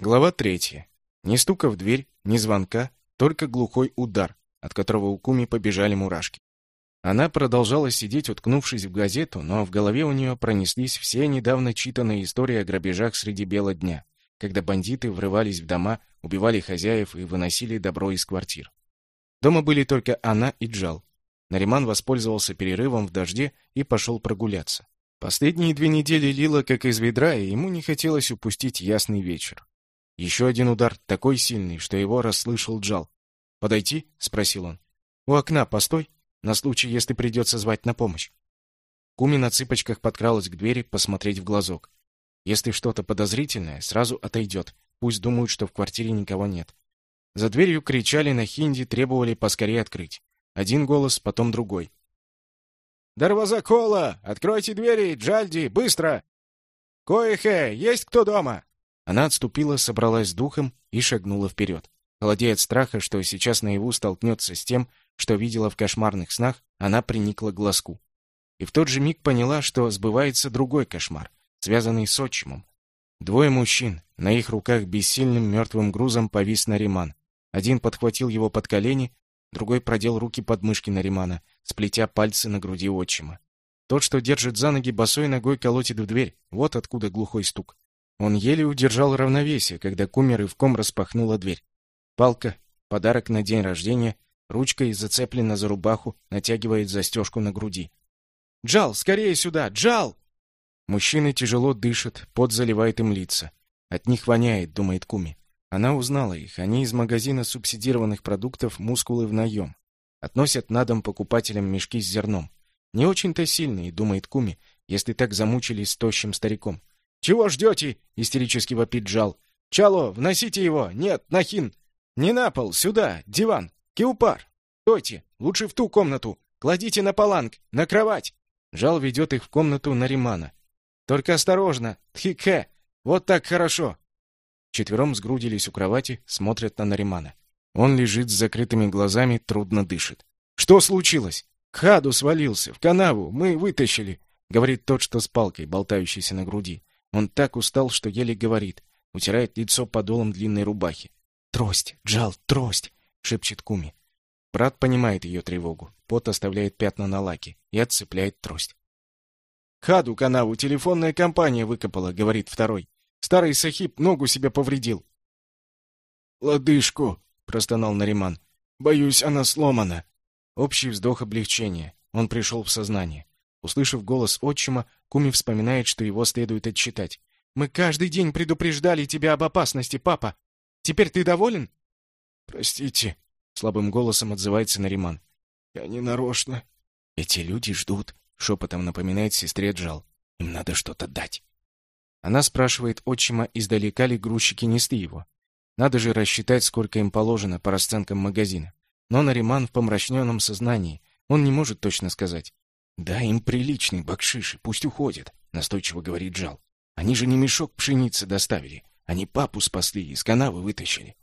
Глава третья. Ни стука в дверь, ни звонка, только глухой удар, от которого у Куми побежали мурашки. Она продолжала сидеть, уткнувшись в газету, но в голове у нее пронеслись все недавно читанные истории о грабежах среди бела дня, когда бандиты врывались в дома, убивали хозяев и выносили добро из квартир. Дома были только она и Джал. Нариман воспользовался перерывом в дожде и пошел прогуляться. Последние две недели лило как из ведра, и ему не хотелось упустить ясный вечер. Еще один удар, такой сильный, что его расслышал Джал. «Подойти?» — спросил он. «У окна постой, на случай, если придется звать на помощь». Куми на цыпочках подкралась к двери посмотреть в глазок. Если что-то подозрительное, сразу отойдет. Пусть думают, что в квартире никого нет. За дверью кричали на хинди, требовали поскорее открыть. Один голос, потом другой. «Дарваза Кола! Откройте двери! Джальди! Быстро! Коэхэ! Есть кто дома?» Она отступила, собралась с духом и шагнула вперед. Холодея от страха, что сейчас наяву столкнется с тем, что видела в кошмарных снах, она приникла к глазку. И в тот же миг поняла, что сбывается другой кошмар, связанный с отчимом. Двое мужчин, на их руках бессильным мертвым грузом повис Нариман. Один подхватил его под колени, другой продел руки под мышки Наримана, сплетя пальцы на груди отчима. Тот, что держит за ноги, босой ногой колотит в дверь. Вот откуда глухой стук. Он еле удержал равновесие, когда кумер рывком распахнула дверь. Палка, подарок на день рождения, ручкой зацеплена за рубаху, натягивает застежку на груди. «Джал, скорее сюда! Джал!» Мужчины тяжело дышат, пот заливает им лица. От них воняет, думает Куми. Она узнала их. Они из магазина субсидированных продуктов «Мускулы в наем». Относят на дом покупателям мешки с зерном. Не очень-то сильные, думает Куми, если так замучились с тощим стариком. «Чего ждете?» — истерически вопит Джал. «Чало, вносите его! Нет, Нахин! Не на пол, сюда, диван! Киупар! Стойте! Лучше в ту комнату! Кладите на паланг, на кровать!» Жал ведет их в комнату Наримана. «Только осторожно! Тхикхе! Вот так хорошо!» Четвером сгрудились у кровати, смотрят на Наримана. Он лежит с закрытыми глазами, трудно дышит. «Что случилось?» «К хаду свалился, в канаву, мы вытащили», — говорит тот, что с палкой, болтающейся на груди. Он так устал, что еле говорит, утирает лицо подолом длинной рубахи. «Трость, Джал, трость!» — шепчет Куми. Брат понимает ее тревогу. Пот оставляет пятна на лаке и отцепляет трость. «Хаду канаву телефонная компания выкопала», — говорит второй. Старый Сахиб ногу себе повредил. «Лодыжку», — простонал Нариман. «Боюсь, она сломана». Общий вздох облегчения. Он пришел в сознание. Услышав голос отчима, Куми вспоминает, что его следует отчитать. «Мы каждый день предупреждали тебя об опасности, папа. Теперь ты доволен?» «Простите», — слабым голосом отзывается Нариман. «Я не нарочно». «Эти люди ждут», — шепотом напоминает сестре Джал. «Им надо что-то дать». Она спрашивает отчима, издалека ли грузчики несли его. Надо же рассчитать, сколько им положено по расценкам магазина. Но Нариман в помрачненном сознании. Он не может точно сказать. «Да, им приличный бакшиш, и пусть уходят», — настойчиво говорит Джал. «Они же не мешок пшеницы доставили. Они папу спасли, из канавы вытащили».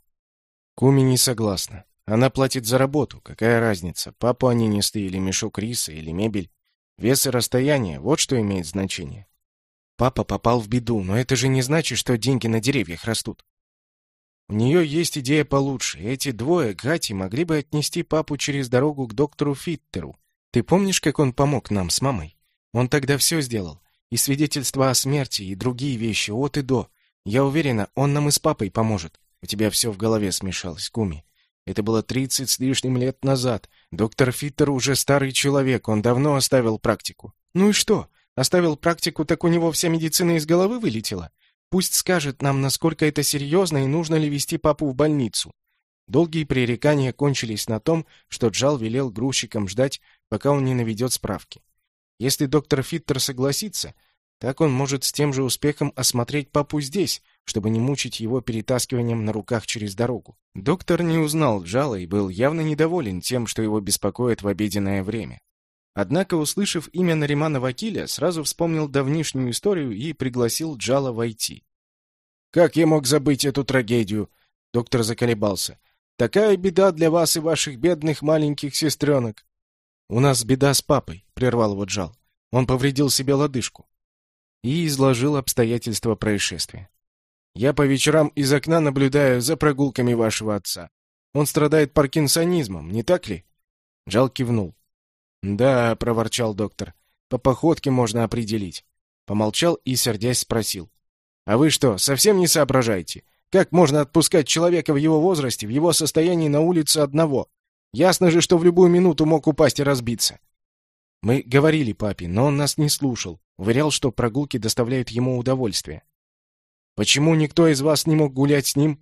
Куми не согласна. Она платит за работу. Какая разница, папу они несли или мешок риса, или мебель. Вес и расстояние — вот что имеет значение. Папа попал в беду, но это же не значит, что деньги на деревьях растут. У нее есть идея получше. Эти двое, Гати, могли бы отнести папу через дорогу к доктору Фиттеру. Ты помнишь, как он помог нам с мамой? Он тогда все сделал. И свидетельства о смерти, и другие вещи, от и до. Я уверена, он нам и с папой поможет. У тебя все в голове смешалось, Куми. Это было тридцать с лишним лет назад. Доктор Фиттер уже старый человек, он давно оставил практику. Ну и что? Оставил практику, так у него вся медицина из головы вылетела. Пусть скажет нам, насколько это серьезно и нужно ли вести папу в больницу. Долгие пререкания кончились на том, что Джал велел грузчикам ждать, пока он не наведет справки. Если доктор Фиттер согласится, так он может с тем же успехом осмотреть папу здесь, чтобы не мучить его перетаскиванием на руках через дорогу. Доктор не узнал Джала и был явно недоволен тем, что его беспокоит в обеденное время. Однако, услышав имя Наримана Вакиля, сразу вспомнил давнишнюю историю и пригласил Джала войти. «Как я мог забыть эту трагедию?» Доктор заколебался. «Такая беда для вас и ваших бедных маленьких сестренок». «У нас беда с папой», — прервал его Джал. «Он повредил себе лодыжку». И изложил обстоятельства происшествия. Я по вечерам из окна наблюдаю за прогулками вашего отца. Он страдает паркинсонизмом, не так ли?» Джал кивнул. «Да», — проворчал доктор, — «по походке можно определить». Помолчал и, сердясь, спросил. «А вы что, совсем не соображаете? Как можно отпускать человека в его возрасте, в его состоянии на улице одного? Ясно же, что в любую минуту мог упасть и разбиться». Мы говорили папе, но он нас не слушал. Уверял, что прогулки доставляют ему удовольствие. «Почему никто из вас не мог гулять с ним?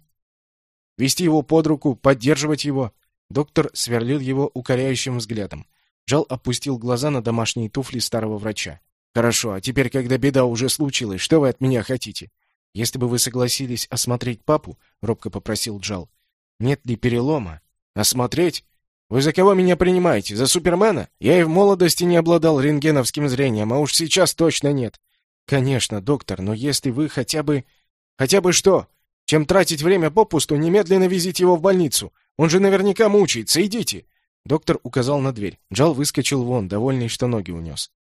Вести его под руку, поддерживать его?» Доктор сверлил его укоряющим взглядом. Жал опустил глаза на домашние туфли старого врача. «Хорошо, а теперь, когда беда уже случилась, что вы от меня хотите?» «Если бы вы согласились осмотреть папу», — робко попросил Джал, — «нет ли перелома?» «Осмотреть? Вы за кого меня принимаете? За Супермена? Я и в молодости не обладал рентгеновским зрением, а уж сейчас точно нет». «Конечно, доктор, но если вы хотя бы...» «Хотя бы что? Чем тратить время попусту, немедленно везите его в больницу. Он же наверняка мучается. Идите!» Доктор указал на дверь. Джал выскочил вон, довольный, что ноги унес.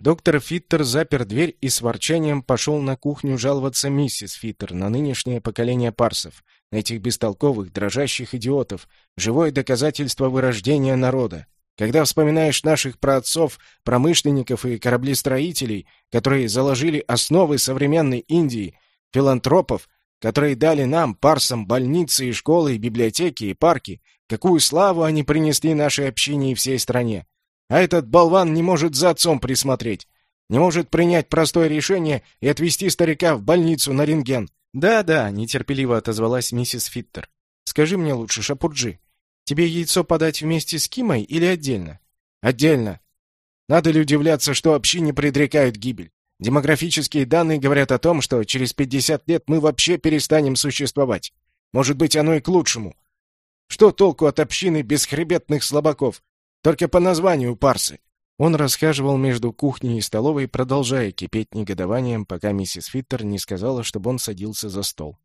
Доктор Фиттер запер дверь и с ворчанием пошел на кухню жаловаться миссис Фиттер на нынешнее поколение парсов, на этих бестолковых, дрожащих идиотов, живое доказательство вырождения народа. Когда вспоминаешь наших праотцов, промышленников и кораблестроителей, которые заложили основы современной Индии, филантропов, которые дали нам, парсам, больницы и школы, и библиотеки, и парки, какую славу они принесли нашей общине и всей стране. А этот болван не может за отцом присмотреть. Не может принять простое решение и отвезти старика в больницу на рентген. «Да-да», — нетерпеливо отозвалась миссис Фиттер. «Скажи мне лучше, Шапурджи, тебе яйцо подать вместе с Кимой или отдельно?» «Отдельно. Надо ли удивляться, что общине предрекают гибель? Демографические данные говорят о том, что через 50 лет мы вообще перестанем существовать. Может быть, оно и к лучшему. Что толку от общины бесхребетных слабаков, только по названию парсы. Он расхаживал между кухней и столовой, продолжая кипеть негодованием, пока миссис Фиттер не сказала, чтобы он садился за стол.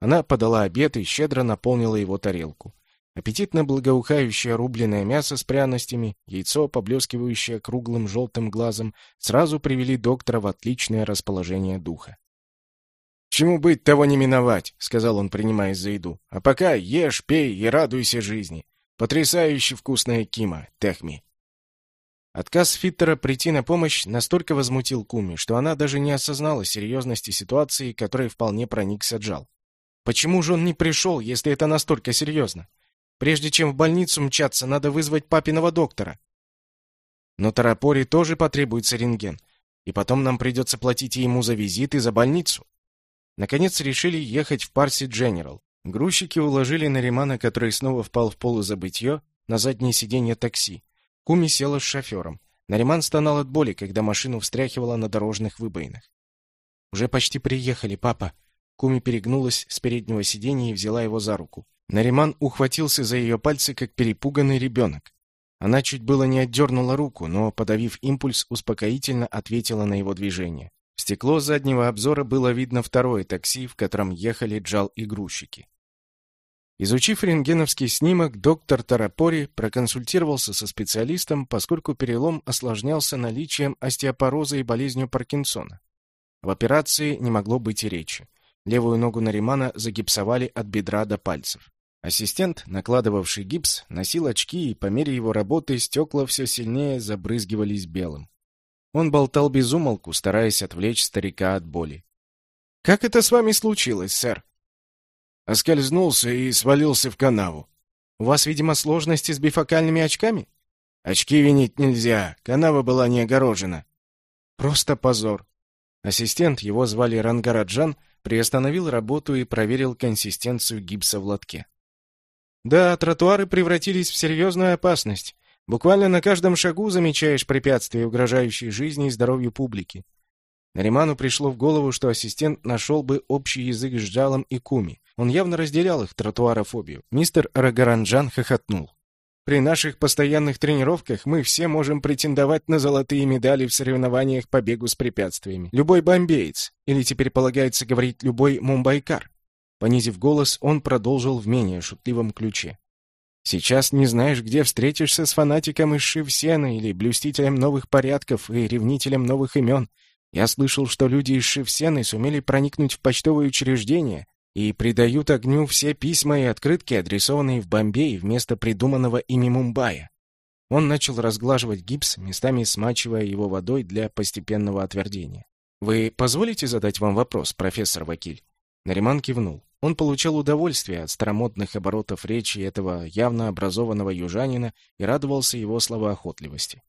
Она подала обед и щедро наполнила его тарелку. Аппетитно благоухающее рубленое мясо с пряностями, яйцо, поблескивающее круглым желтым глазом, сразу привели доктора в отличное расположение духа. «Чему быть, того не миновать», — сказал он, принимаясь за еду. «А пока ешь, пей и радуйся жизни. Потрясающе вкусная кима, Техми. Отказ Фиттера прийти на помощь настолько возмутил Куми, что она даже не осознала серьезности ситуации, которой вполне проникся Джал. Почему же он не пришел, если это настолько серьезно? Прежде чем в больницу мчаться, надо вызвать папиного доктора. Но Тарапори тоже потребуется рентген, и потом нам придется платить ему за визит и за больницу. Наконец решили ехать в Парси Дженерал, Грузчики уложили Наримана, который снова впал в полузабытье, на заднее сиденье такси. Куми села с шофером. Нариман стонал от боли, когда машину встряхивала на дорожных выбоинах. «Уже почти приехали, папа». Куми перегнулась с переднего сиденья и взяла его за руку. Нариман ухватился за ее пальцы, как перепуганный ребенок. Она чуть было не отдернула руку, но, подавив импульс, успокоительно ответила на его движение. В стекло заднего обзора было видно второе такси, в котором ехали Джал и грузчики. Изучив рентгеновский снимок, доктор Тарапори проконсультировался со специалистом, поскольку перелом осложнялся наличием остеопороза и болезнью Паркинсона. В операции не могло быть и речи. Левую ногу Наримана загипсовали от бедра до пальцев. Ассистент, накладывавший гипс, носил очки, и по мере его работы стекла все сильнее забрызгивались белым. Он болтал без умолку, стараясь отвлечь старика от боли. «Как это с вами случилось, сэр?» Оскользнулся и свалился в канаву. У вас, видимо, сложности с бифокальными очками? Очки винить нельзя, канава была не огорожена. Просто позор. Ассистент, его звали Рангараджан, приостановил работу и проверил консистенцию гипса в лотке. Да, тротуары превратились в серьезную опасность. Буквально на каждом шагу замечаешь препятствия, угрожающие жизни и здоровью публики. Нариману пришло в голову, что ассистент нашел бы общий язык с Джалом и Куми. Он явно разделял их тротуарофобию. Мистер Рагаранджан хохотнул. При наших постоянных тренировках мы все можем претендовать на золотые медали в соревнованиях по бегу с препятствиями. Любой бомбеец, или теперь полагается говорить любой мумбайкар. Понизив голос, он продолжил в менее шутливом ключе. Сейчас не знаешь, где встретишься с фанатиком из Шивсена или блюстителем новых порядков и ревнителем новых имен. Я слышал, что люди из Шевсены сумели проникнуть в почтовые учреждения и придают огню все письма и открытки, адресованные в Бомбей вместо придуманного ими Мумбаи. Он начал разглаживать гипс, местами смачивая его водой для постепенного отвердения. «Вы позволите задать вам вопрос, профессор Вакиль?» Нариман кивнул. Он получал удовольствие от старомодных оборотов речи этого явно образованного южанина и радовался его словоохотливости.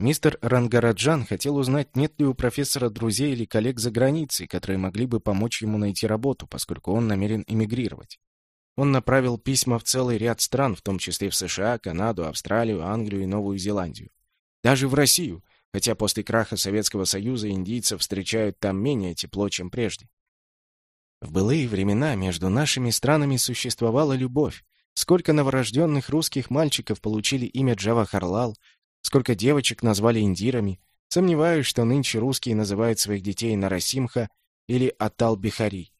Мистер Рангараджан хотел узнать, нет ли у профессора друзей или коллег за границей, которые могли бы помочь ему найти работу, поскольку он намерен эмигрировать. Он направил письма в целый ряд стран, в том числе в США, Канаду, Австралию, Англию и Новую Зеландию. Даже в Россию, хотя после краха Советского Союза индийцев встречают там менее тепло, чем прежде. В былые времена между нашими странами существовала любовь. Сколько новорожденных русских мальчиков получили имя Джавахарлал, Сколько девочек назвали индирами. Сомневаюсь, что нынче русские называют своих детей Нарасимха или Атал-Бихари.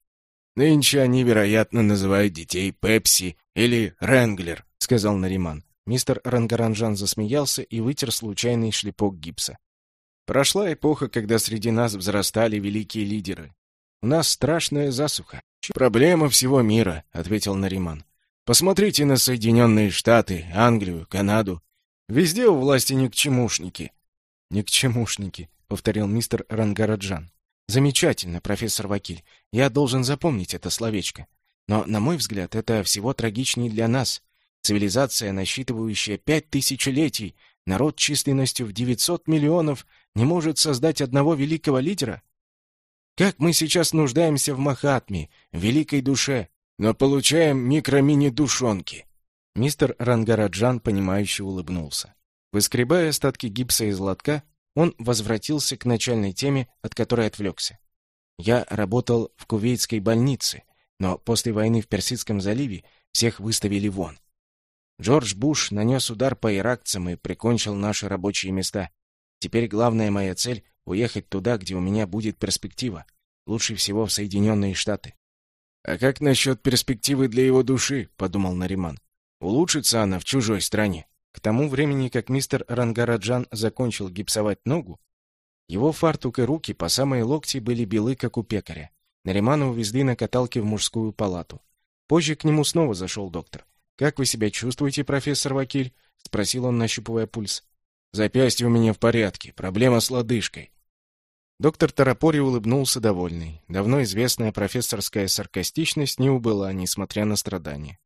«Нынче они, вероятно, называют детей Пепси или Ренглер», — сказал Нариман. Мистер Рангаранжан засмеялся и вытер случайный шлепок гипса. «Прошла эпоха, когда среди нас взрастали великие лидеры. У нас страшная засуха. Проблема всего мира», — ответил Нариман. «Посмотрите на Соединенные Штаты, Англию, Канаду. Везде у власти никчемушники. Никчемушники, повторил мистер Рангараджан. Замечательно, профессор Вакиль. Я должен запомнить это словечко. Но, на мой взгляд, это всего трагичнее для нас. Цивилизация, насчитывающая пять тысячелетий, народ численностью в 900 миллионов, не может создать одного великого лидера? Как мы сейчас нуждаемся в Махатме, в великой душе, но получаем микро-мини-душонки. Мистер Рангараджан, понимающе улыбнулся. Выскребая остатки гипса из лотка, он возвратился к начальной теме, от которой отвлекся. Я работал в кувейтской больнице, но после войны в Персидском заливе всех выставили вон. Джордж Буш нанес удар по иракцам и прикончил наши рабочие места. Теперь главная моя цель — уехать туда, где у меня будет перспектива. Лучше всего в Соединенные Штаты. «А как насчет перспективы для его души?» — подумал Нариман. Улучшится она в чужой стране. К тому времени, как мистер Рангараджан закончил гипсовать ногу, его фартук и руки по самые локти были белы, как у пекаря. Наримана увезли на каталке в мужскую палату. Позже к нему снова зашел доктор. «Как вы себя чувствуете, профессор Вакиль?» — спросил он, нащупывая пульс. «Запястье у меня в порядке. Проблема с лодыжкой». Доктор Тарапори улыбнулся довольный. Давно известная профессорская саркастичность не убыла, несмотря на страдания.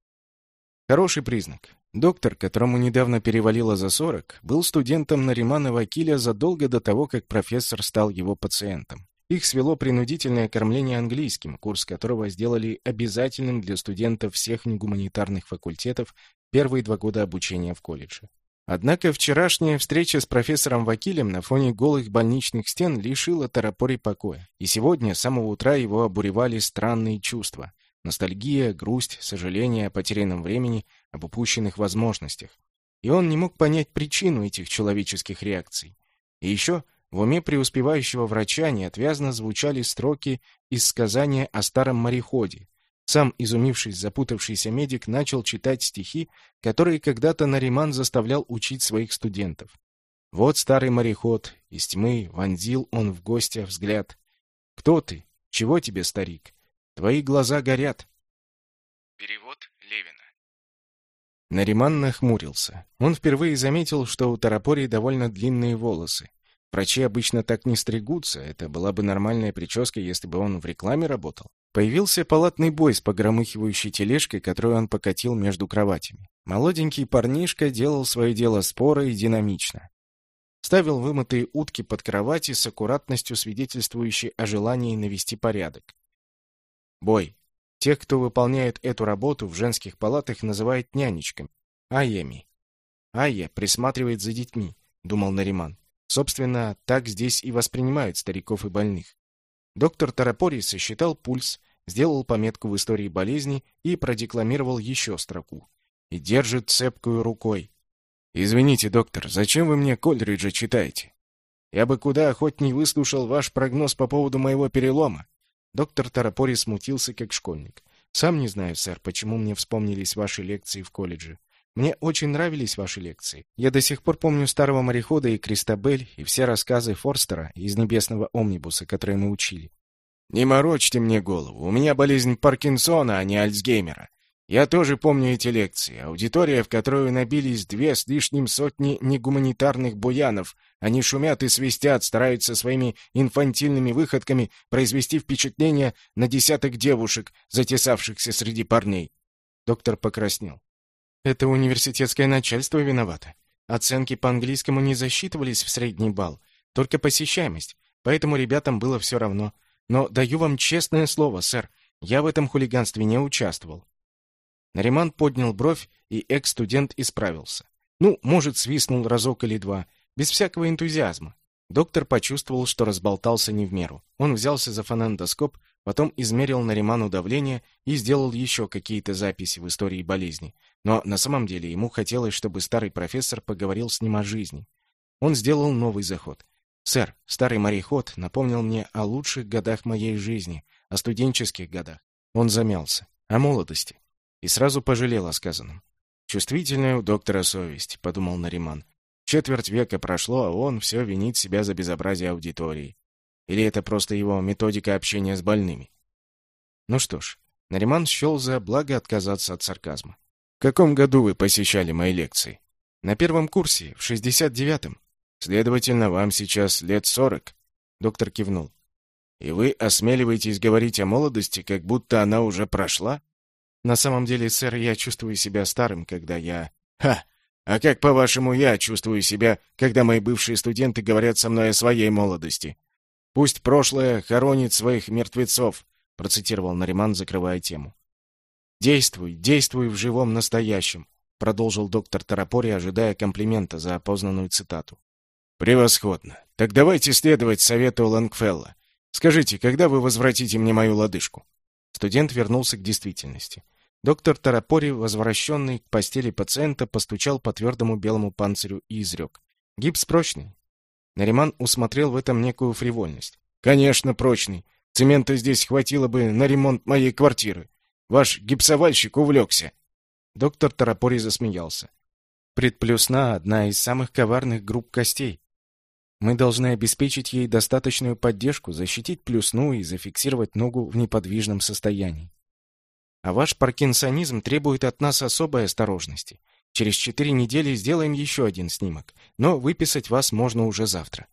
Хороший признак. Доктор, которому недавно перевалило за 40, был студентом Наримана Вакиля задолго до того, как профессор стал его пациентом. Их свело принудительное кормление английским, курс которого сделали обязательным для студентов всех негуманитарных факультетов первые два года обучения в колледже. Однако вчерашняя встреча с профессором Вакилем на фоне голых больничных стен лишила Тарапори покоя, и сегодня с самого утра его обуревали странные чувства. Ностальгия, грусть, сожаление о потерянном времени, об упущенных возможностях. И он не мог понять причину этих человеческих реакций. И еще в уме преуспевающего врача неотвязно звучали строки из сказания о старом мореходе. Сам, изумившись, запутавшийся медик начал читать стихи, которые когда-то Нариман заставлял учить своих студентов. Вот старый мореход, из тьмы вонзил он в гостя взгляд. «Кто ты? Чего тебе, старик? Твои глаза горят. Перевод Левина. Нариман нахмурился. Он впервые заметил, что у Тарапори довольно длинные волосы. Врачи обычно так не стригутся, это была бы нормальная прическа, если бы он в рекламе работал. Появился палатный бой с погромыхивающей тележкой, которую он покатил между кроватями. Молоденький парнишка делал свое дело споро и динамично. Ставил вымытые утки под кровати с аккуратностью, свидетельствующей о желании навести порядок. Бой. Тех, кто выполняет эту работу в женских палатах, называют нянечками, айями. Айя присматривает за детьми, думал Нариман. Собственно, так здесь и воспринимают стариков и больных. Доктор Тарапори сосчитал пульс, сделал пометку в истории болезни и продекламировал еще строку. И держит цепкую рукой. «Извините, доктор, зачем вы мне Кольриджа читаете? Я бы куда охотней выслушал ваш прогноз по поводу моего перелома. Доктор Тарапори смутился, как школьник. «Сам не знаю, сэр, почему мне вспомнились ваши лекции в колледже. Мне очень нравились ваши лекции. Я до сих пор помню старого морехода и Кристабель, и все рассказы Форстера из небесного омнибуса, которые мы учили. Не морочьте мне голову. У меня болезнь Паркинсона, а не Альцгеймера. Я тоже помню эти лекции. Аудитория, в которую набились две с лишним сотни негуманитарных буянов. Они шумят и свистят, стараются своими инфантильными выходками произвести впечатление на десяток девушек, затесавшихся среди парней. Доктор покраснел. Это университетское начальство виновато. Оценки по английскому не засчитывались в средний балл, только посещаемость, поэтому ребятам было все равно. Но даю вам честное слово, сэр, я в этом хулиганстве не участвовал. Нариман поднял бровь, и экс-студент исправился. Ну, может, свистнул разок или два, без всякого энтузиазма. Доктор почувствовал, что разболтался не в меру. Он взялся за фонендоскоп, Потом измерил Нариману давление и сделал еще какие-то записи в истории болезни. Но на самом деле ему хотелось, чтобы старый профессор поговорил с ним о жизни. Он сделал новый заход. «Сэр, старый мореход напомнил мне о лучших годах моей жизни, о студенческих годах». Он замялся. О молодости. И сразу пожалел о сказанном. «Чувствительная у доктора совесть», — подумал Нариман. Четверть века прошло, а он все винит себя за безобразие аудитории. Или это просто его методика общения с больными? Ну что ж, Нариман счел за благо отказаться от сарказма. В каком году вы посещали мои лекции? На первом курсе, в 69-м. Следовательно, вам сейчас лет сорок. Доктор кивнул. И вы осмеливаетесь говорить о молодости, как будто она уже прошла? На самом деле, сэр, я чувствую себя старым, когда я... Ха! А как, по-вашему, я чувствую себя, когда мои бывшие студенты говорят со мной о своей молодости? Пусть прошлое хоронит своих мертвецов, процитировал Нариман, закрывая тему. Действуй, действуй в живом настоящем, продолжил доктор Тарапори, ожидая комплимента за опознанную цитату. Превосходно. Так давайте следовать совету Лангфелла. Скажите, когда вы возвратите мне мою лодыжку? Студент вернулся к действительности. Доктор Тарапори, возвращенный к постели пациента, постучал по твердому белому панцирю и изрек. Гипс прочный, Нариман усмотрел в этом некую фривольность. «Конечно, прочный. Цемента здесь хватило бы на ремонт моей квартиры. Ваш гипсовальщик увлекся». Доктор Тарапори засмеялся. «Предплюсна — одна из самых коварных групп костей. Мы должны обеспечить ей достаточную поддержку, защитить плюсну и зафиксировать ногу в неподвижном состоянии. А ваш паркинсонизм требует от нас особой осторожности. Через четыре недели сделаем еще один снимок, но выписать вас можно уже завтра.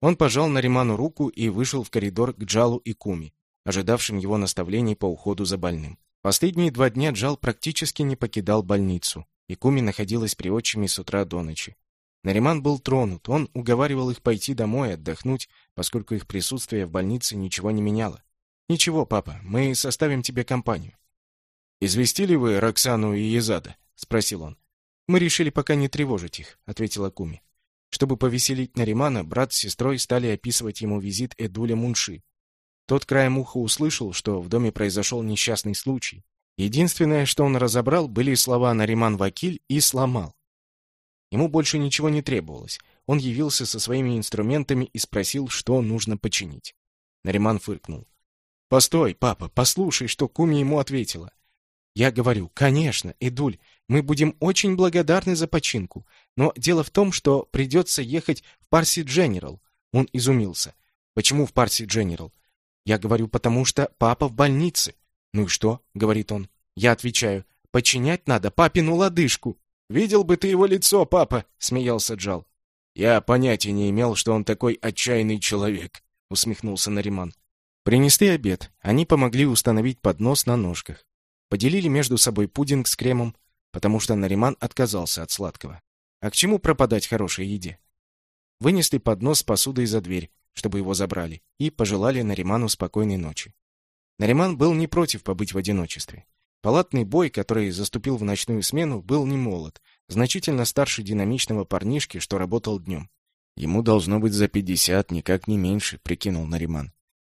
Он пожал Нариману руку и вышел в коридор к Джалу и Куми, ожидавшим его наставлений по уходу за больным. Последние два дня Джал практически не покидал больницу, и Куми находилась при отчиме с утра до ночи. Нариман был тронут, он уговаривал их пойти домой отдохнуть, поскольку их присутствие в больнице ничего не меняло. «Ничего, папа, мы составим тебе компанию». «Известили вы Роксану и Езада?» — спросил он. «Мы решили пока не тревожить их», — ответила Куми. Чтобы повеселить Наримана, брат с сестрой стали описывать ему визит Эдуля Мунши. Тот краем уха услышал, что в доме произошел несчастный случай. Единственное, что он разобрал, были слова «Нариман Вакиль» и «сломал». Ему больше ничего не требовалось. Он явился со своими инструментами и спросил, что нужно починить. Нариман фыркнул. «Постой, папа, послушай, что Куми ему ответила. Я говорю, конечно, Эдуль, мы будем очень благодарны за починку, но дело в том, что придется ехать в Парси Дженерал. Он изумился. Почему в Парси Дженерал? Я говорю, потому что папа в больнице. Ну и что? говорит он. Я отвечаю, починять надо папину лодыжку. Видел бы ты его лицо, папа, смеялся Джал. Я понятия не имел, что он такой отчаянный человек, усмехнулся Нариман. Принесли обед. Они помогли установить поднос на ножках. Поделили между собой пудинг с кремом, потому что Нариман отказался от сладкого. А к чему пропадать хорошей еде? Вынесли поднос с посудой за дверь, чтобы его забрали, и пожелали Нариману спокойной ночи. Нариман был не против побыть в одиночестве. Палатный бой, который заступил в ночную смену, был не молод, значительно старше динамичного парнишки, что работал днем. Ему должно быть за пятьдесят, никак не меньше, прикинул Нариман.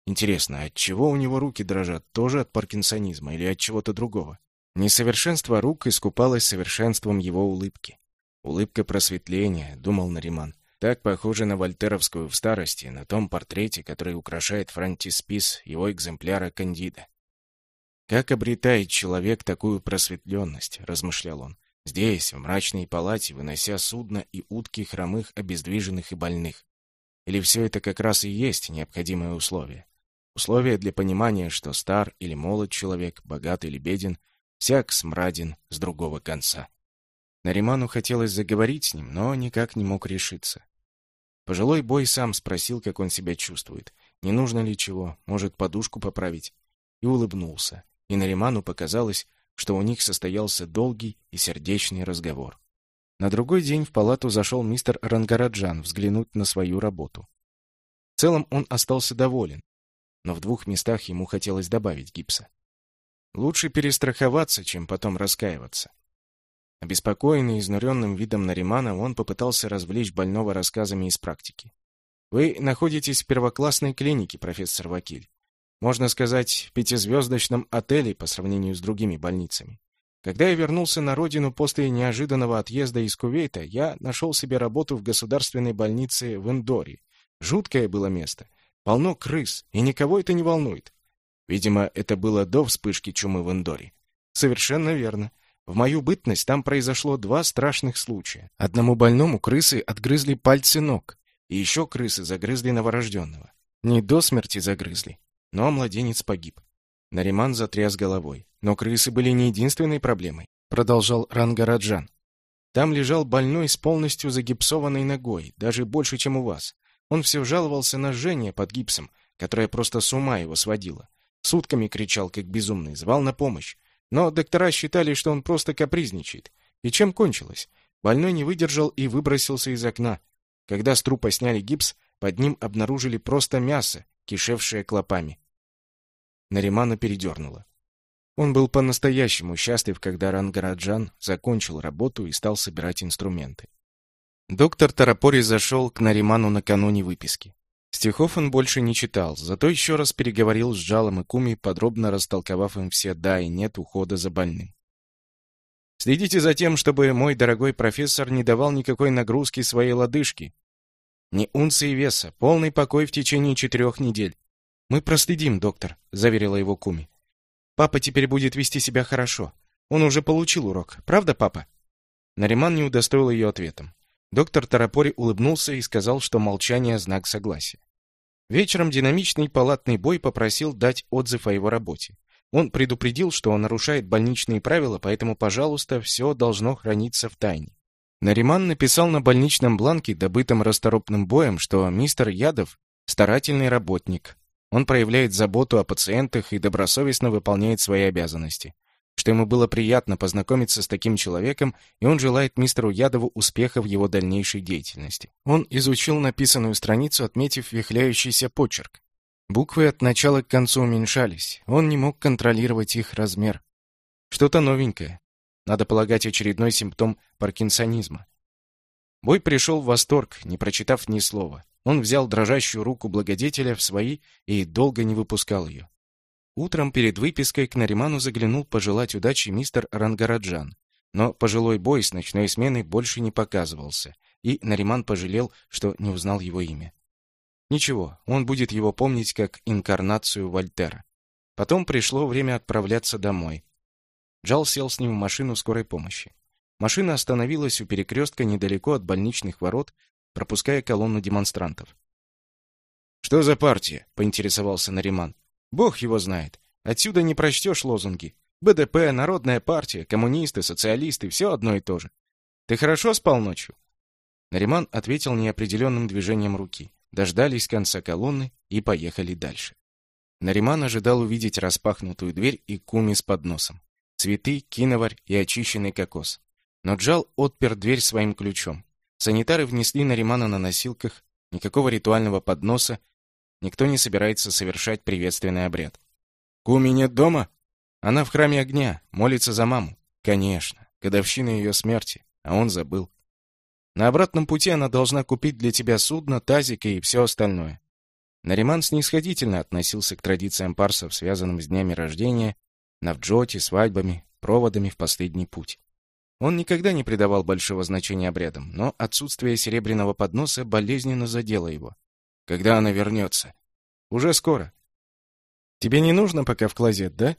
Интересно, от чего у него руки дрожат? Тоже от паркинсонизма или от чего-то другого? Несовершенство рук искупалось совершенством его улыбки. Улыбка просветления, думал Нариман. Так похоже на вольтеровскую в старости, на том портрете, который украшает фронтиспис его экземпляра Кандида. Как обретает человек такую просветленность, размышлял он. Здесь, в мрачной палате, вынося судно и утки хромых, обездвиженных и больных. Или все это как раз и есть необходимое условие? Условие для понимания, что стар или молод человек, богат или беден, всяк смраден с другого конца. Нариману хотелось заговорить с ним, но никак не мог решиться. Пожилой бой сам спросил, как он себя чувствует, не нужно ли чего, может, подушку поправить, и улыбнулся. И Нариману показалось, что у них состоялся долгий и сердечный разговор. На другой день в палату зашел мистер Рангараджан взглянуть на свою работу. В целом он остался доволен, но в двух местах ему хотелось добавить гипса. Лучше перестраховаться, чем потом раскаиваться. Обеспокоенный изнуренным видом Наримана, он попытался развлечь больного рассказами из практики. «Вы находитесь в первоклассной клинике, профессор Вакиль. Можно сказать, в пятизвездочном отеле по сравнению с другими больницами. Когда я вернулся на родину после неожиданного отъезда из Кувейта, я нашел себе работу в государственной больнице в Индоре. Жуткое было место. Полно крыс, и никого это не волнует. Видимо, это было до вспышки чумы в Индоре. Совершенно верно. В мою бытность там произошло два страшных случая. Одному больному крысы отгрызли пальцы ног, и еще крысы загрызли новорожденного. Не до смерти загрызли, но младенец погиб. Нариман затряс головой. Но крысы были не единственной проблемой, продолжал Рангараджан. Там лежал больной с полностью загипсованной ногой, даже больше, чем у вас. Он все жаловался на жжение под гипсом, которое просто с ума его сводило. Сутками кричал, как безумный, звал на помощь. Но доктора считали, что он просто капризничает. И чем кончилось? Больной не выдержал и выбросился из окна. Когда с трупа сняли гипс, под ним обнаружили просто мясо, кишевшее клопами. Наримана передернуло. Он был по-настоящему счастлив, когда Рангараджан закончил работу и стал собирать инструменты. Доктор Тарапори зашел к Нариману накануне выписки. Стихов он больше не читал, зато еще раз переговорил с Джалом и Куми, подробно растолковав им все «да» и «нет» ухода за больным. «Следите за тем, чтобы мой дорогой профессор не давал никакой нагрузки своей лодыжке. Ни унции веса, полный покой в течение четырех недель. Мы проследим, доктор», — заверила его Куми. «Папа теперь будет вести себя хорошо. Он уже получил урок. Правда, папа?» Нариман не удостоил ее ответом. Доктор Тарапори улыбнулся и сказал, что молчание — знак согласия. Вечером динамичный палатный бой попросил дать отзыв о его работе. Он предупредил, что он нарушает больничные правила, поэтому, пожалуйста, все должно храниться в тайне. Нариман написал на больничном бланке, добытом расторопным боем, что мистер Ядов – старательный работник. Он проявляет заботу о пациентах и добросовестно выполняет свои обязанности что ему было приятно познакомиться с таким человеком, и он желает мистеру Ядову успеха в его дальнейшей деятельности. Он изучил написанную страницу, отметив вихляющийся почерк. Буквы от начала к концу уменьшались. Он не мог контролировать их размер. Что-то новенькое. Надо полагать, очередной симптом паркинсонизма. Бой пришел в восторг, не прочитав ни слова. Он взял дрожащую руку благодетеля в свои и долго не выпускал ее. Утром перед выпиской к Нариману заглянул пожелать удачи мистер Рангараджан. Но пожилой бой с ночной смены больше не показывался, и Нариман пожалел, что не узнал его имя. Ничего, он будет его помнить как инкарнацию Вольтера. Потом пришло время отправляться домой. Джал сел с ним в машину скорой помощи. Машина остановилась у перекрестка недалеко от больничных ворот, пропуская колонну демонстрантов. «Что за партия?» — поинтересовался Нариман. Бог его знает. Отсюда не прочтешь лозунги. БДП, Народная партия, коммунисты, социалисты — все одно и то же. Ты хорошо спал ночью?» Нариман ответил неопределенным движением руки. Дождались конца колонны и поехали дальше. Нариман ожидал увидеть распахнутую дверь и куми с подносом. Цветы, киноварь и очищенный кокос. Но Джал отпер дверь своим ключом. Санитары внесли Наримана на носилках, никакого ритуального подноса, Никто не собирается совершать приветственный обряд. «Куми нет дома?» «Она в храме огня, молится за маму». «Конечно, годовщина ее смерти, а он забыл». «На обратном пути она должна купить для тебя судно, тазик и все остальное». Нариман снисходительно относился к традициям парсов, связанным с днями рождения, навджоти, свадьбами, проводами в последний путь. Он никогда не придавал большого значения обрядам, но отсутствие серебряного подноса болезненно задело его. Когда она вернется? Уже скоро. Тебе не нужно пока в клозет, да?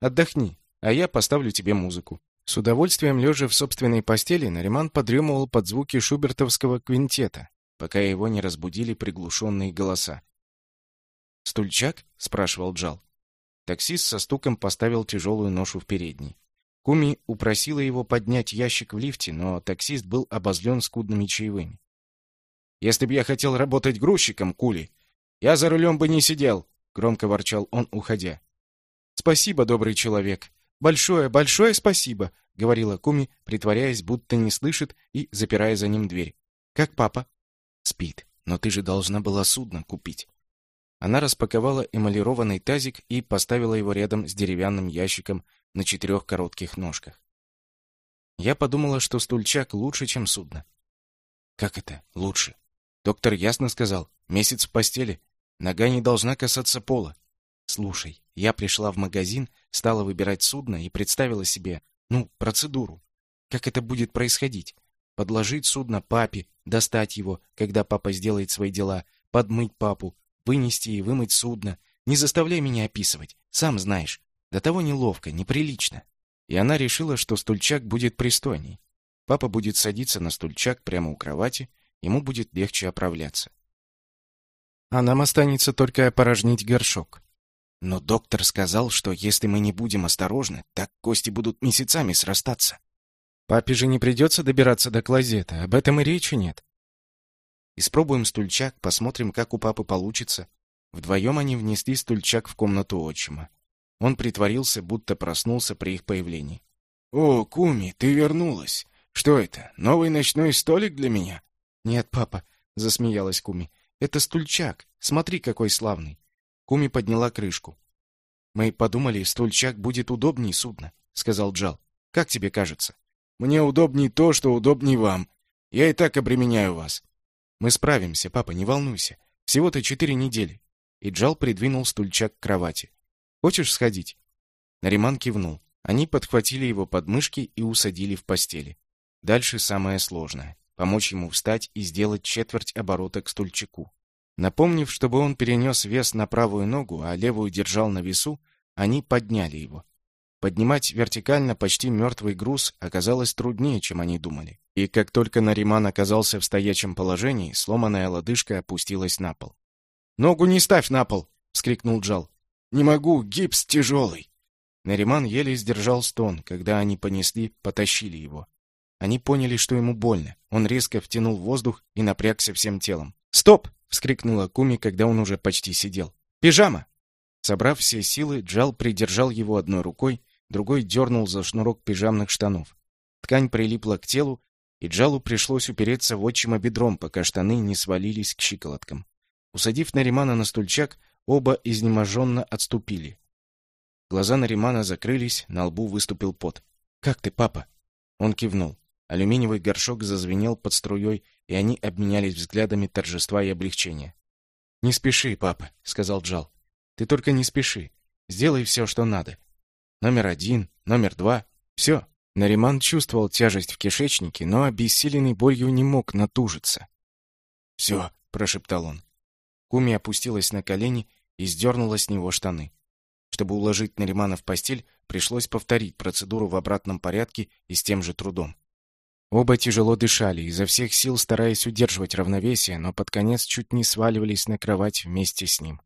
Отдохни, а я поставлю тебе музыку. С удовольствием лежа в собственной постели, Нариман подремывал под звуки шубертовского квинтета, пока его не разбудили приглушенные голоса. «Стульчак?» — спрашивал Джал. Таксист со стуком поставил тяжелую ношу в передней. Куми упросила его поднять ящик в лифте, но таксист был обозлен скудными чаевыми. «Если бы я хотел работать грузчиком, Кули, я за рулем бы не сидел!» — громко ворчал он, уходя. «Спасибо, добрый человек. Большое, большое спасибо!» — говорила Куми, притворяясь, будто не слышит и запирая за ним дверь. «Как папа?» «Спит. Но ты же должна была судно купить». Она распаковала эмалированный тазик и поставила его рядом с деревянным ящиком на четырех коротких ножках. Я подумала, что стульчак лучше, чем судно. Как это лучше? Доктор ясно сказал, месяц в постели, нога не должна касаться пола. Слушай, я пришла в магазин, стала выбирать судно и представила себе, ну, процедуру. Как это будет происходить? Подложить судно папе, достать его, когда папа сделает свои дела, подмыть папу, вынести и вымыть судно. Не заставляй меня описывать, сам знаешь. До того неловко, неприлично. И она решила, что стульчак будет пристойней. Папа будет садиться на стульчак прямо у кровати, ему будет легче оправляться. А нам останется только опорожнить горшок. Но доктор сказал, что если мы не будем осторожны, так кости будут месяцами срастаться. Папе же не придется добираться до клозета, об этом и речи нет. Испробуем стульчак, посмотрим, как у папы получится. Вдвоем они внесли стульчак в комнату отчима. Он притворился, будто проснулся при их появлении. «О, Куми, ты вернулась! Что это, новый ночной столик для меня?» «Нет, папа», — засмеялась Куми. «Это стульчак. Смотри, какой славный». Куми подняла крышку. «Мы подумали, стульчак будет удобнее судна», — сказал Джал. «Как тебе кажется?» «Мне удобнее то, что удобнее вам. Я и так обременяю вас». «Мы справимся, папа, не волнуйся. Всего-то четыре недели». И Джал придвинул стульчак к кровати. Хочешь сходить?» Нариман кивнул. Они подхватили его подмышки и усадили в постели. Дальше самое сложное — помочь ему встать и сделать четверть оборота к стульчику. Напомнив, чтобы он перенес вес на правую ногу, а левую держал на весу, они подняли его. Поднимать вертикально почти мертвый груз оказалось труднее, чем они думали. И как только Нариман оказался в стоячем положении, сломанная лодыжка опустилась на пол. «Ногу не ставь на пол!» — вскрикнул Джал. Не могу, гипс тяжелый!» Нариман еле сдержал стон, когда они понесли, потащили его. Они поняли, что ему больно. Он резко втянул воздух и напрягся всем телом. «Стоп!» — вскрикнула Куми, когда он уже почти сидел. «Пижама!» Собрав все силы, Джал придержал его одной рукой, другой дернул за шнурок пижамных штанов. Ткань прилипла к телу, и Джалу пришлось упереться в отчима бедром, пока штаны не свалились к щиколоткам. Усадив Наримана на стульчак, Оба изнеможенно отступили. Глаза Наримана закрылись, на лбу выступил пот. «Как ты, папа?» Он кивнул. Алюминиевый горшок зазвенел под струей, и они обменялись взглядами торжества и облегчения. «Не спеши, папа», — сказал Джал. «Ты только не спеши. Сделай все, что надо. Номер один, номер два. Все». Нариман чувствовал тяжесть в кишечнике, но обессиленный болью не мог натужиться. «Все», — прошептал он. Куми опустилась на колени и сдернула с него штаны. Чтобы уложить Наримана в постель, пришлось повторить процедуру в обратном порядке и с тем же трудом. Оба тяжело дышали, изо всех сил стараясь удерживать равновесие, но под конец чуть не сваливались на кровать вместе с ним.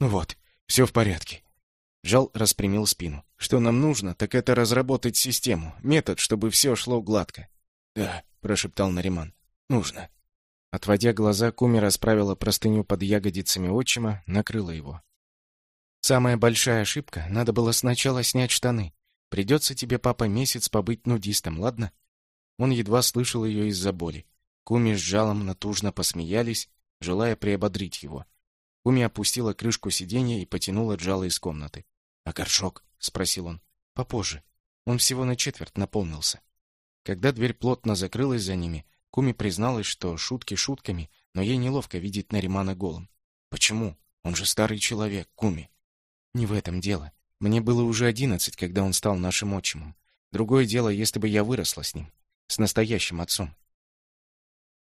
«Ну вот, все в порядке». Жал распрямил спину. «Что нам нужно, так это разработать систему, метод, чтобы все шло гладко». «Да», — прошептал Нариман, — «нужно». Отводя глаза, Куми расправила простыню под ягодицами отчима, накрыла его. «Самая большая ошибка — надо было сначала снять штаны. Придется тебе, папа, месяц побыть нудистом, ладно?» Он едва слышал ее из-за боли. Куми с Жалом натужно посмеялись, желая приободрить его. Куми опустила крышку сиденья и потянула Джала из комнаты. «А горшок?» — спросил он. «Попозже. Он всего на четверть наполнился». Когда дверь плотно закрылась за ними, Куми призналась, что шутки шутками, но ей неловко видеть Наримана голым. Почему? Он же старый человек, Куми. Не в этом дело. Мне было уже одиннадцать, когда он стал нашим отчимом. Другое дело, если бы я выросла с ним, с настоящим отцом.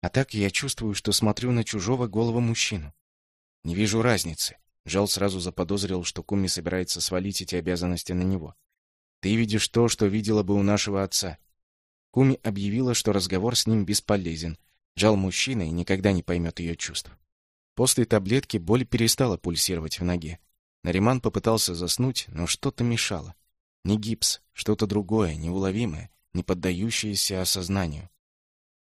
А так я чувствую, что смотрю на чужого голого мужчину. Не вижу разницы. Жал сразу заподозрил, что Куми собирается свалить эти обязанности на него. Ты видишь то, что видела бы у нашего отца. Куми объявила, что разговор с ним бесполезен. Джал мужчина и никогда не поймет ее чувств. После таблетки боль перестала пульсировать в ноге. Нариман попытался заснуть, но что-то мешало. Не гипс, что-то другое, неуловимое, не поддающееся осознанию.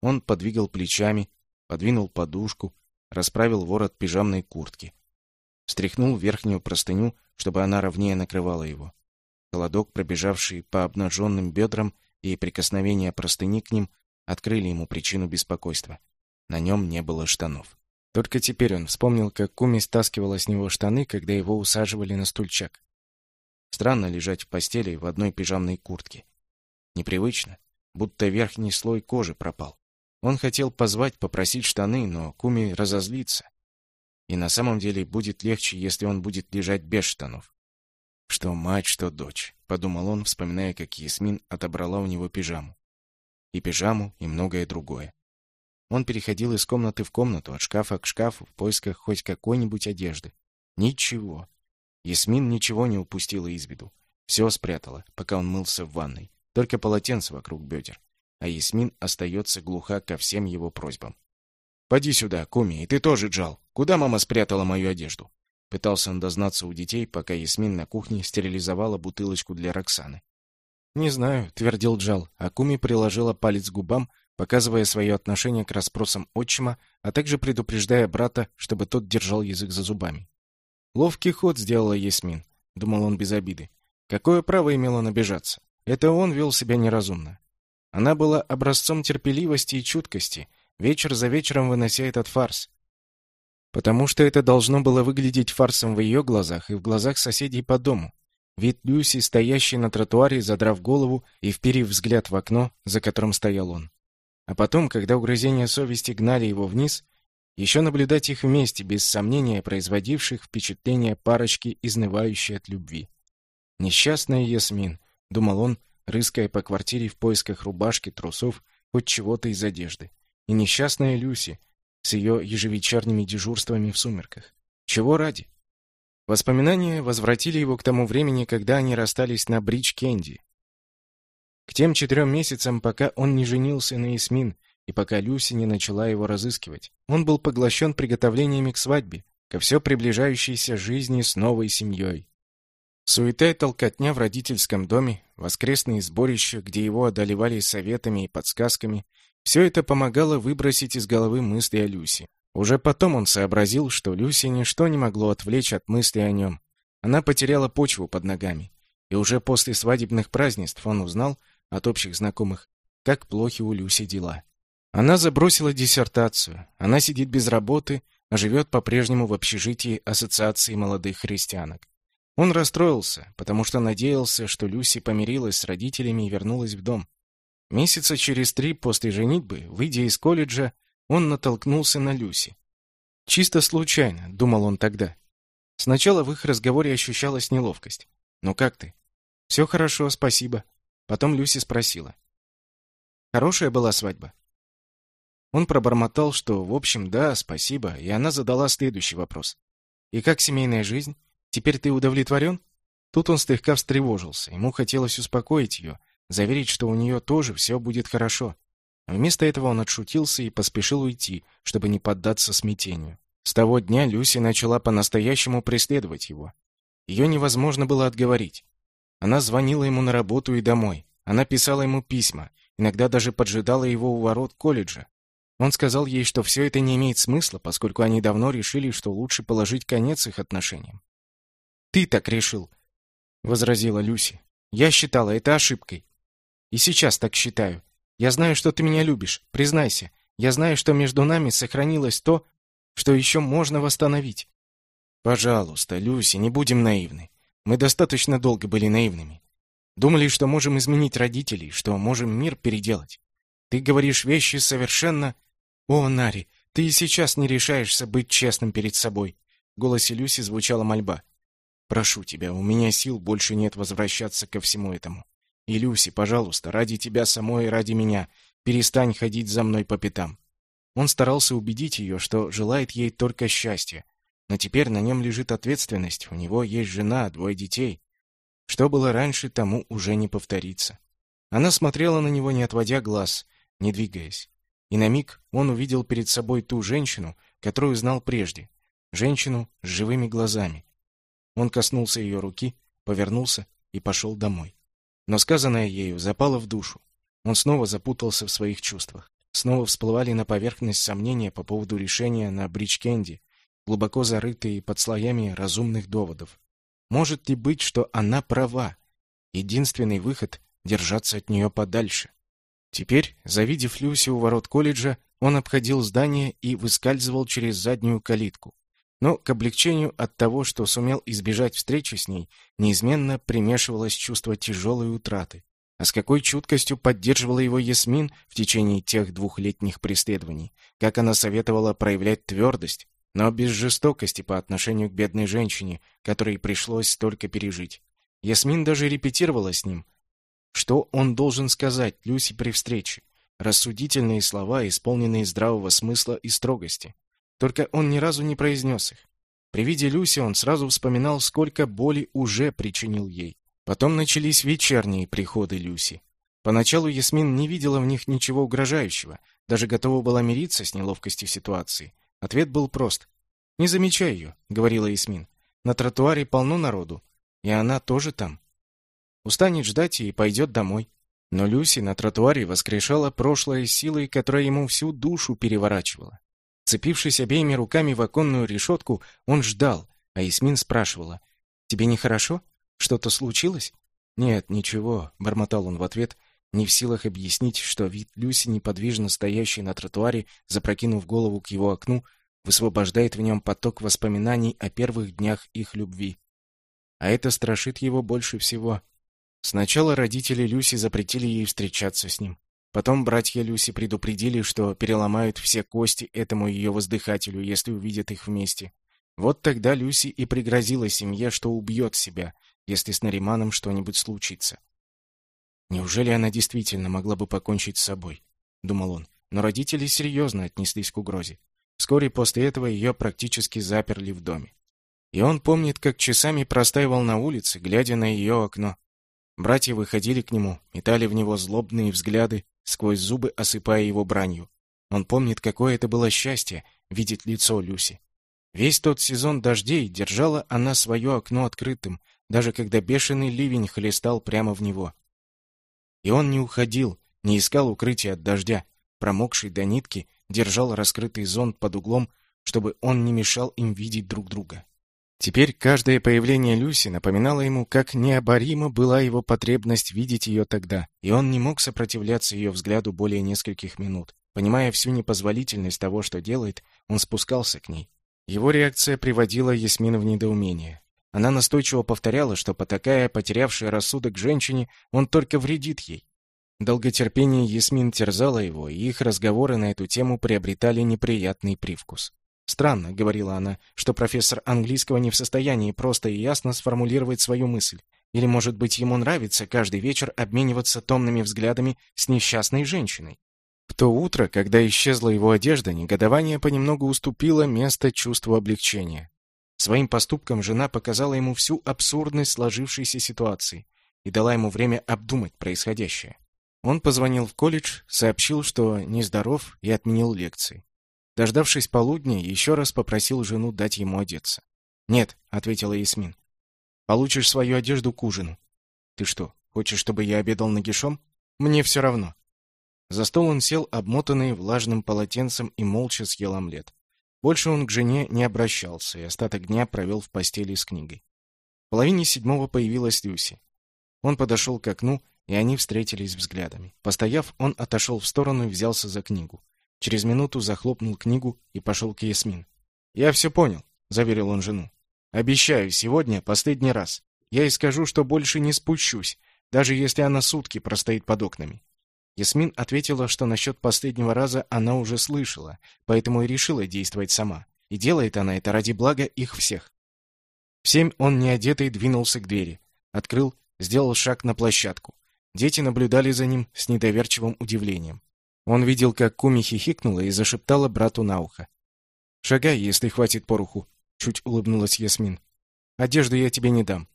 Он подвигал плечами, подвинул подушку, расправил ворот пижамной куртки. Стряхнул верхнюю простыню, чтобы она ровнее накрывала его. Холодок, пробежавший по обнаженным бедрам, и прикосновение простыни к ним открыли ему причину беспокойства. На нем не было штанов. Только теперь он вспомнил, как Куми стаскивала с него штаны, когда его усаживали на стульчак. Странно лежать в постели в одной пижамной куртке. Непривычно, будто верхний слой кожи пропал. Он хотел позвать, попросить штаны, но Куми разозлится. И на самом деле будет легче, если он будет лежать без штанов. Что мать, что дочь, подумал он, вспоминая, как Ясмин отобрала у него пижаму. И пижаму, и многое другое. Он переходил из комнаты в комнату, от шкафа к шкафу в поисках хоть какой-нибудь одежды. Ничего. Ясмин ничего не упустила из виду. Все спрятала, пока он мылся в ванной. Только полотенце вокруг бедер. А Ясмин остается глуха ко всем его просьбам. «Поди сюда, Куми, и ты тоже, Джал. Куда мама спрятала мою одежду?» Пытался он дознаться у детей, пока Ясмин на кухне стерилизовала бутылочку для Роксаны. «Не знаю», — твердил Джал, а Куми приложила палец к губам, показывая свое отношение к расспросам отчима, а также предупреждая брата, чтобы тот держал язык за зубами. «Ловкий ход сделала Ясмин», — думал он без обиды. «Какое право имел он? Это он вел себя неразумно. Она была образцом терпеливости и чуткости, вечер за вечером вынося этот фарс потому что это должно было выглядеть фарсом в ее глазах и в глазах соседей по дому. Вид Люси, стоящей на тротуаре, задрав голову и вперив взгляд в окно, за которым стоял он. А потом, когда угрызения совести гнали его вниз, еще наблюдать их вместе, без сомнения производивших впечатление парочки, изнывающей от любви. «Несчастная Ясмин», — думал он, рыская по квартире в поисках рубашки, трусов, хоть чего-то из одежды. «И несчастная Люси, с ее ежевечерними дежурствами в сумерках. Чего ради? Воспоминания возвратили его к тому времени, когда они расстались на Бридж-Кенди. К тем четырем месяцам, пока он не женился на Ясмин и пока Люси не начала его разыскивать. Он был поглощен приготовлениями к свадьбе, ко все приближающейся жизни с новой семьей. Суета и толкотня в родительском доме, воскресные сборища, где его одолевали советами и подсказками, все это помогало выбросить из головы мысли о Люси. Уже потом он сообразил, что Люси ничто не могло отвлечь от мысли о нем. Она потеряла почву под ногами. И уже после свадебных празднеств он узнал от общих знакомых, как плохи у Люси дела. Она забросила диссертацию. Она сидит без работы, а живет по-прежнему в общежитии Ассоциации молодых христианок. Он расстроился, потому что надеялся, что Люси помирилась с родителями и вернулась в дом. Месяца через три после женитьбы, выйдя из колледжа, он натолкнулся на Люси. Чисто случайно, думал он тогда. Сначала в их разговоре ощущалась неловкость. «Ну как ты?» «Все хорошо, спасибо». Потом Люси спросила. «Хорошая была свадьба?» Он пробормотал, что, в общем, да, спасибо, и она задала следующий вопрос. «И как семейная жизнь? Теперь ты удовлетворен?» Тут он слегка встревожился. Ему хотелось успокоить ее, заверить, что у нее тоже все будет хорошо. Вместо этого он отшутился и поспешил уйти, чтобы не поддаться смятению. С того дня Люси начала по-настоящему преследовать его. Ее невозможно было отговорить. Она звонила ему на работу и домой. Она писала ему письма, иногда даже поджидала его у ворот колледжа. Он сказал ей, что все это не имеет смысла, поскольку они давно решили, что лучше положить конец их отношениям. «Ты так решил», — возразила Люси. «Я считала это ошибкой. И сейчас так считаю. Я знаю, что ты меня любишь. Признайся. Я знаю, что между нами сохранилось то, что еще можно восстановить. Пожалуйста, Люси, не будем наивны. Мы достаточно долго были наивными. Думали, что можем изменить родителей, что можем мир переделать. Ты говоришь вещи совершенно... О, Нари, ты и сейчас не решаешься быть честным перед собой. В голосе Люси звучала мольба. Прошу тебя, у меня сил больше нет возвращаться ко всему этому. И, Люси, пожалуйста, ради тебя самой и ради меня, перестань ходить за мной по пятам. Он старался убедить ее, что желает ей только счастья. Но теперь на нем лежит ответственность, у него есть жена, двое детей. Что было раньше, тому уже не повторится. Она смотрела на него, не отводя глаз, не двигаясь. И на миг он увидел перед собой ту женщину, которую знал прежде. Женщину с живыми глазами. Он коснулся ее руки, повернулся и пошел домой. Но сказанное ею запало в душу. Он снова запутался в своих чувствах. Снова всплывали на поверхность сомнения по поводу решения на Бридж-Кенди, глубоко зарытые под слоями разумных доводов. Может ли быть, что она права? Единственный выход — держаться от нее подальше. Теперь, завидев Люси у ворот колледжа, он обходил здание и выскальзывал через заднюю калитку. Но к облегчению от того, что сумел избежать встречи с ней, неизменно примешивалось чувство тяжелой утраты. А с какой чуткостью поддерживала его Ясмин в течение тех двухлетних преследований, как она советовала проявлять твердость, но без жестокости по отношению к бедной женщине, которой пришлось столько пережить. Ясмин даже репетировала с ним. Что он должен сказать Люси при встрече? Рассудительные слова, исполненные здравого смысла и строгости. Только он ни разу не произнес их. При виде Люси он сразу вспоминал, сколько боли уже причинил ей. Потом начались вечерние приходы Люси. Поначалу Ясмин не видела в них ничего угрожающего, даже готова была мириться с неловкостью ситуации. Ответ был прост. «Не замечай ее», — говорила Ясмин. «На тротуаре полно народу, и она тоже там. Устанет ждать и пойдет домой». Но Люси на тротуаре воскрешала прошлое силой, которая ему всю душу переворачивала. Цепившись обеими руками в оконную решетку, он ждал, а Ясмин спрашивала, «Тебе нехорошо? Что-то случилось?» «Нет, ничего», — бормотал он в ответ, не в силах объяснить, что вид Люси, неподвижно стоящей на тротуаре, запрокинув голову к его окну, высвобождает в нем поток воспоминаний о первых днях их любви. А это страшит его больше всего. Сначала родители Люси запретили ей встречаться с ним. Потом братья Люси предупредили, что переломают все кости этому ее воздыхателю, если увидят их вместе. Вот тогда Люси и пригрозила семье, что убьет себя, если с Нариманом что-нибудь случится. Неужели она действительно могла бы покончить с собой? Думал он. Но родители серьезно отнеслись к угрозе. Вскоре после этого ее практически заперли в доме. И он помнит, как часами простаивал на улице, глядя на ее окно. Братья выходили к нему, метали в него злобные взгляды, сквозь зубы осыпая его бранью. Он помнит, какое это было счастье видеть лицо Люси. Весь тот сезон дождей держала она свое окно открытым, даже когда бешеный ливень хлестал прямо в него. И он не уходил, не искал укрытия от дождя, промокший до нитки, держал раскрытый зонт под углом, чтобы он не мешал им видеть друг друга. Теперь каждое появление Люси напоминало ему, как необорима была его потребность видеть ее тогда, и он не мог сопротивляться ее взгляду более нескольких минут. Понимая всю непозволительность того, что делает, он спускался к ней. Его реакция приводила Ясмин в недоумение. Она настойчиво повторяла, что потакая потерявшая рассудок женщине, он только вредит ей. Долготерпение Ясмин терзало его, и их разговоры на эту тему приобретали неприятный привкус. Странно, говорила она, что профессор английского не в состоянии просто и ясно сформулировать свою мысль. Или, может быть, ему нравится каждый вечер обмениваться томными взглядами с несчастной женщиной. В то утро, когда исчезла его одежда, негодование понемногу уступило место чувству облегчения. Своим поступком жена показала ему всю абсурдность сложившейся ситуации и дала ему время обдумать происходящее. Он позвонил в колледж, сообщил, что нездоров и отменил лекции. Дождавшись полудня, еще раз попросил жену дать ему одеться. "Нет", ответила Ясмин. "Получишь свою одежду к ужину". "Ты что, хочешь, чтобы я обедал нагишом? Мне все равно". За стол он сел, обмотанный влажным полотенцем, и молча съел омлет. Больше он к жене не обращался и остаток дня провел в постели с книгой. В половине седьмого появилась Люси. Он подошел к окну, и они встретились взглядами. Постояв, он отошел в сторону и взялся за книгу. Через минуту захлопнул книгу и пошел к Ясмин. «Я все понял», — заверил он жену. «Обещаю, сегодня последний раз. Я и скажу, что больше не спущусь, даже если она сутки простоит под окнами». Ясмин ответила, что насчет последнего раза она уже слышала, поэтому и решила действовать сама. И делает она это ради блага их всех. В семь он неодетый двинулся к двери. Открыл, сделал шаг на площадку. Дети наблюдали за ним с недоверчивым удивлением. Он видел, как Куми хихикнула и зашептала брату на ухо. «Шагай, если хватит пороху», — чуть улыбнулась Ясмин. «Одежду я тебе не дам».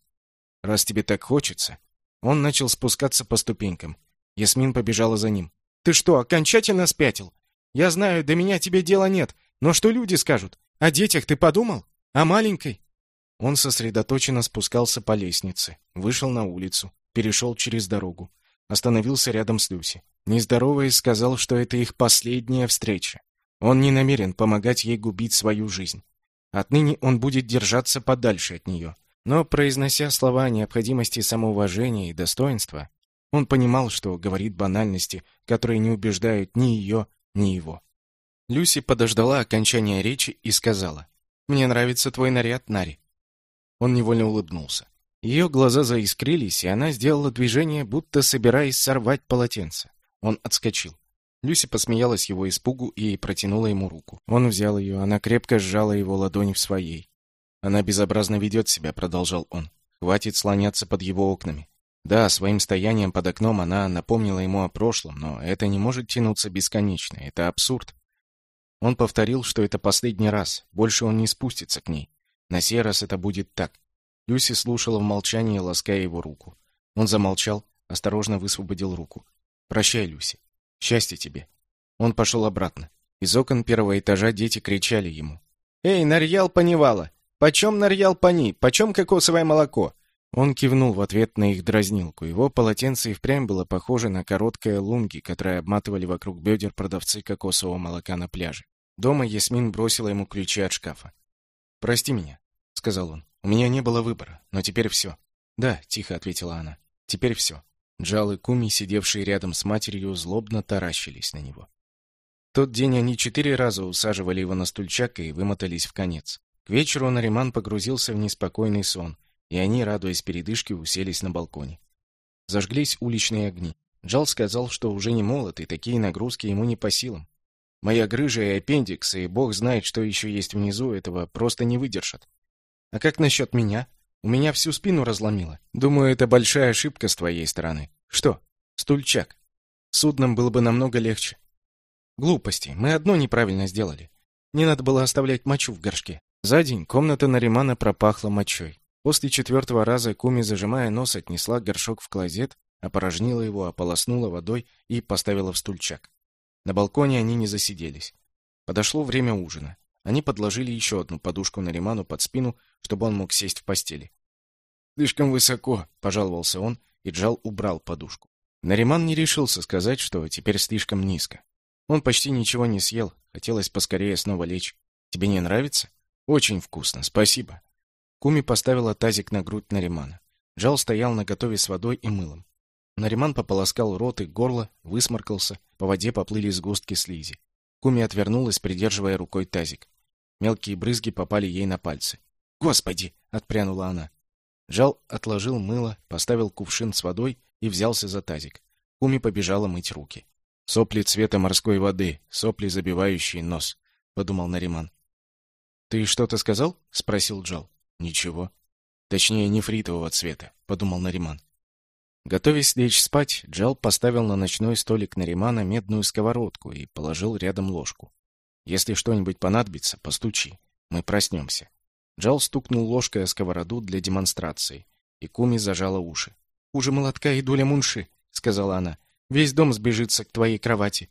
раз тебе так хочется. Он начал спускаться по ступенькам. Ясмин побежала за ним. Ты что, окончательно спятил? Я знаю, до меня тебе дела нет, но что люди скажут? О детях ты подумал? О маленькой? Он сосредоточенно спускался по лестнице, вышел на улицу, перешел через дорогу, остановился рядом с Люси. Нездоровый сказал, что это их последняя встреча. Он не намерен помогать ей губить свою жизнь. Отныне он будет держаться подальше от нее. Но, произнося слова о необходимости самоуважения и достоинства, он понимал, что говорит банальности, которые не убеждают ни ее, ни его. Люси подождала окончания речи и сказала, «Мне нравится твой наряд, Нари». Он невольно улыбнулся. Ее глаза заискрились, и она сделала движение, будто собираясь сорвать полотенце. Он отскочил. Люси посмеялась его испугу и протянула ему руку. Он взял ее, она крепко сжала его ладонь в своей. «Она безобразно ведет себя», — продолжал он. «Хватит слоняться под его окнами. Да, своим стоянием под окном она напомнила ему о прошлом, но это не может тянуться бесконечно. Это абсурд. Он повторил, что это последний раз. Больше он не спустится к ней. На сей раз это будет так. Люси слушала в молчании, лаская его руку. Он замолчал, осторожно высвободил руку. «Прощай, Люси. Счастья тебе». Он пошел обратно. Из окон первого этажа дети кричали ему. «Эй, нарьял поневала! Почем нарьял пани? Почем кокосовое молоко?» Он кивнул в ответ на их дразнилку. Его полотенце и впрямь было похоже на короткое лунги, которые обматывали вокруг бедер продавцы кокосового молока на пляже. Дома Ясмин бросила ему ключи от шкафа. «Прости меня», — сказал он. «У меня не было выбора, но теперь все». «Да», — тихо ответила она. «Теперь все». Джал и Куми, сидевшие рядом с матерью, злобно таращились на него. Тот день они четыре раза усаживали его на стульчак и вымотались в конец. К вечеру Нариман погрузился в неспокойный сон — и они, радуясь передышке, уселись на балконе. Зажглись уличные огни. Джал сказал, что уже не молод, и такие нагрузки ему не по силам. Моя грыжа и аппендикс, и бог знает, что еще есть внизу, этого просто не выдержат. А как насчет меня? У меня всю спину разломило. Думаю, это большая ошибка с твоей стороны. Что? Стульчак. Судном было бы намного легче. Глупости. Мы одно неправильно сделали. Не надо было оставлять мочу в горшке. За день комната Наримана пропахла мочой. После четвертого раза Куми, зажимая нос, отнесла горшок в клозет, опорожнила его, ополоснула водой и поставила в стульчак. На балконе они не засиделись. Подошло время ужина. Они подложили еще одну подушку Нариману под спину, чтобы он мог сесть в постели. «Слишком высоко», — пожаловался он, и Джал убрал подушку. Нариман не решился сказать, что теперь слишком низко. Он почти ничего не съел, хотелось поскорее снова лечь. «Тебе не нравится?» «Очень вкусно, спасибо». Куми поставила тазик на грудь Наримана. Джал стоял на готове с водой и мылом. Нариман пополоскал рот и горло, высморкался, по воде поплыли сгустки слизи. Куми отвернулась, придерживая рукой тазик. Мелкие брызги попали ей на пальцы. «Господи!» — отпрянула она. Джал отложил мыло, поставил кувшин с водой и взялся за тазик. Куми побежала мыть руки. «Сопли цвета морской воды, сопли, забивающие нос», — подумал Нариман. «Ты что-то сказал?» — спросил Джал. Ничего. Точнее, нефритового цвета, подумал Нариман. Готовясь лечь спать, Джал поставил на ночной столик Наримана медную сковородку и положил рядом ложку. Если что-нибудь понадобится, постучи. Мы проснемся. Джал стукнул ложкой о сковороду для демонстрации, и Куми зажала уши. «Хуже молотка и дуля мунши», — сказала она. «Весь дом сбежится к твоей кровати».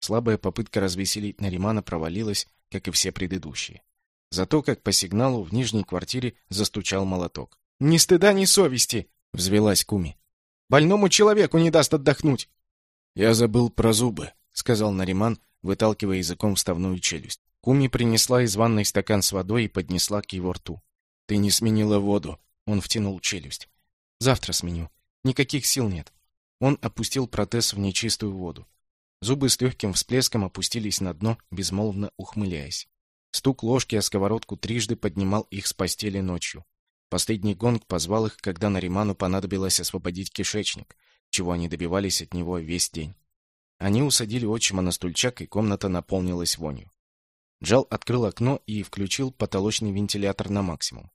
Слабая попытка развеселить Наримана провалилась, как и все предыдущие. Зато как по сигналу в нижней квартире застучал молоток. «Ни стыда, ни совести!» — взвелась Куми. «Больному человеку не даст отдохнуть!» «Я забыл про зубы», — сказал Нариман, выталкивая языком вставную челюсть. Куми принесла из ванной стакан с водой и поднесла к его рту. «Ты не сменила воду», — он втянул челюсть. «Завтра сменю. Никаких сил нет». Он опустил протез в нечистую воду. Зубы с легким всплеском опустились на дно, безмолвно ухмыляясь. Стук ложки о сковородку трижды поднимал их с постели ночью. Последний гонг позвал их, когда Нариману понадобилось освободить кишечник, чего они добивались от него весь день. Они усадили отчима на стульчак, и комната наполнилась вонью. Джал открыл окно и включил потолочный вентилятор на максимум.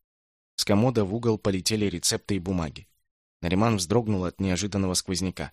С комода в угол полетели рецепты и бумаги. Нариман вздрогнул от неожиданного сквозняка.